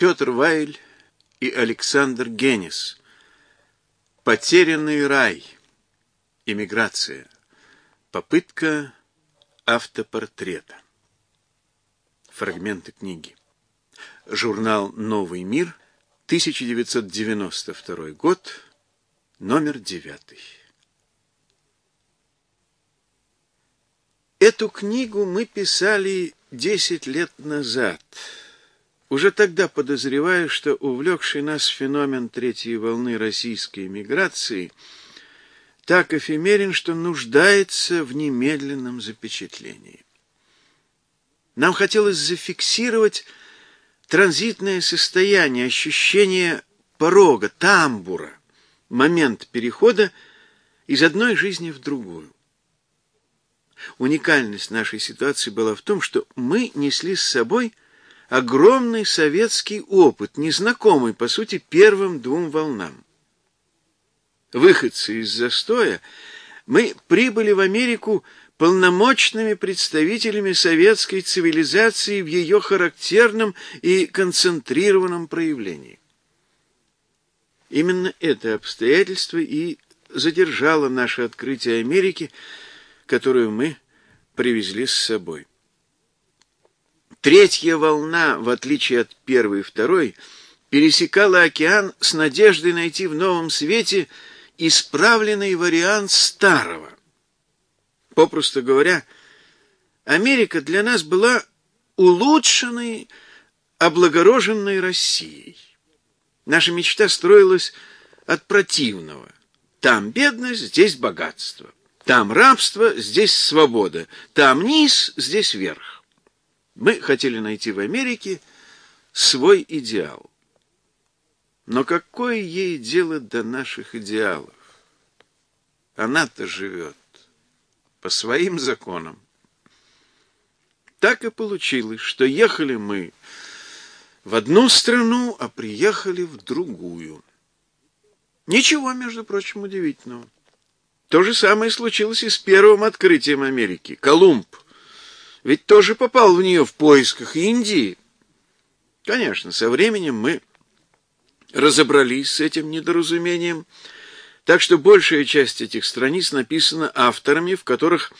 Петр Вайль и Александр Генис. Потерянный рай. Эмиграция. Попытка автопортрета. Фрагменты книги. Журнал «Новый мир», 1992 год, номер девятый. Эту книгу мы писали десять лет назад, уже тогда подозревая, что увлекший нас феномен третьей волны российской эмиграции так эфемерен, что нуждается в немедленном запечатлении. Нам хотелось зафиксировать транзитное состояние, ощущение порога, тамбура, момент перехода из одной жизни в другую. Уникальность нашей ситуации была в том, что мы несли с собой огромный советский опыт, незнакомый, по сути, первым двум волнам. Выходцы из застоя, мы прибыли в Америку полномочными представителями советской цивилизации в ее характерном и концентрированном проявлении. Именно это обстоятельство и задержало наше открытие Америки – которую мы привезли с собой. Третья волна, в отличие от первой и второй, пересекала океан с надеждой найти в новом свете исправленный вариант старого. Попросту говоря, Америка для нас была улучшенной, облагороженной Россией. Наша мечта строилась от противного. Там бедность, здесь богатство. Там рабство, здесь свобода. Там низ, здесь верх. Мы хотели найти в Америке свой идеал. Но какое ей дело до наших идеалов? Она-то живет по своим законам. Так и получилось, что ехали мы в одну страну, а приехали в другую. Ничего, между прочим, удивительного. То же самое случилось и с первым открытием Америки. Колумб ведь тоже попал в нее в поисках Индии. Конечно, со временем мы разобрались с этим недоразумением, так что большая часть этих страниц написана авторами, в которых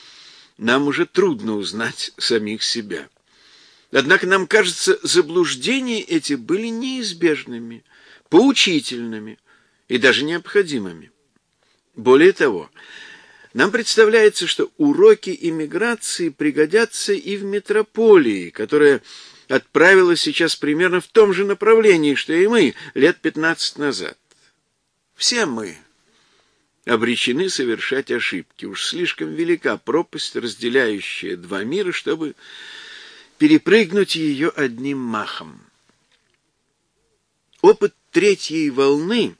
нам уже трудно узнать самих себя. Однако нам кажется, заблуждения эти были неизбежными, поучительными и даже необходимыми. Более того, нам представляется, что уроки иммиграции пригодятся и в метрополии, которая отправилась сейчас примерно в том же направлении, что и мы лет пятнадцать назад. Все мы обречены совершать ошибки. Уж слишком велика пропасть, разделяющая два мира, чтобы перепрыгнуть ее одним махом. Опыт третьей волны —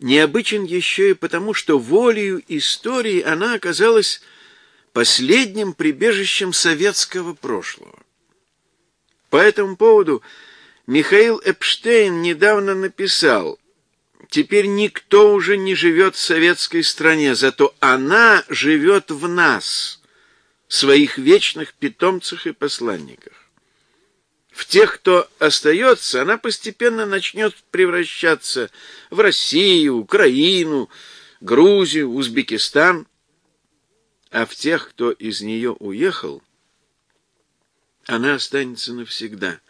необычен еще и потому, что волею истории она оказалась последним прибежищем советского прошлого. По этому поводу Михаил Эпштейн недавно написал «Теперь никто уже не живет в советской стране, зато она живет в нас, своих вечных питомцах и посланниках. В тех, кто остается, она постепенно начнет превращаться в Россию, Украину, Грузию, Узбекистан. А в тех, кто из нее уехал, она останется навсегда,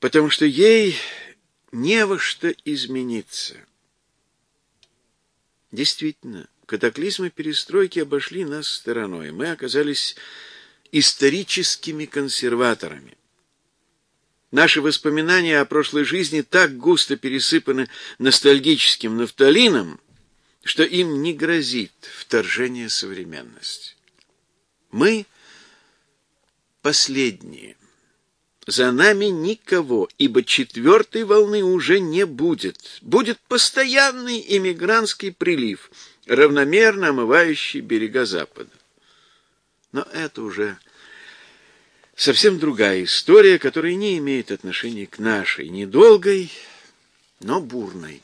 потому что ей не во что измениться. Действительно, катаклизмы перестройки обошли нас стороной. Мы оказались историческими консерваторами. Наши воспоминания о прошлой жизни так густо пересыпаны ностальгическим нафталином, что им не грозит вторжение современности. Мы последние. За нами никого, ибо четвертой волны уже не будет. Будет постоянный иммигрантский прилив, равномерно омывающий берега Запада. Но это уже совсем другая история, которая не имеет отношения к нашей недолгой, но бурной.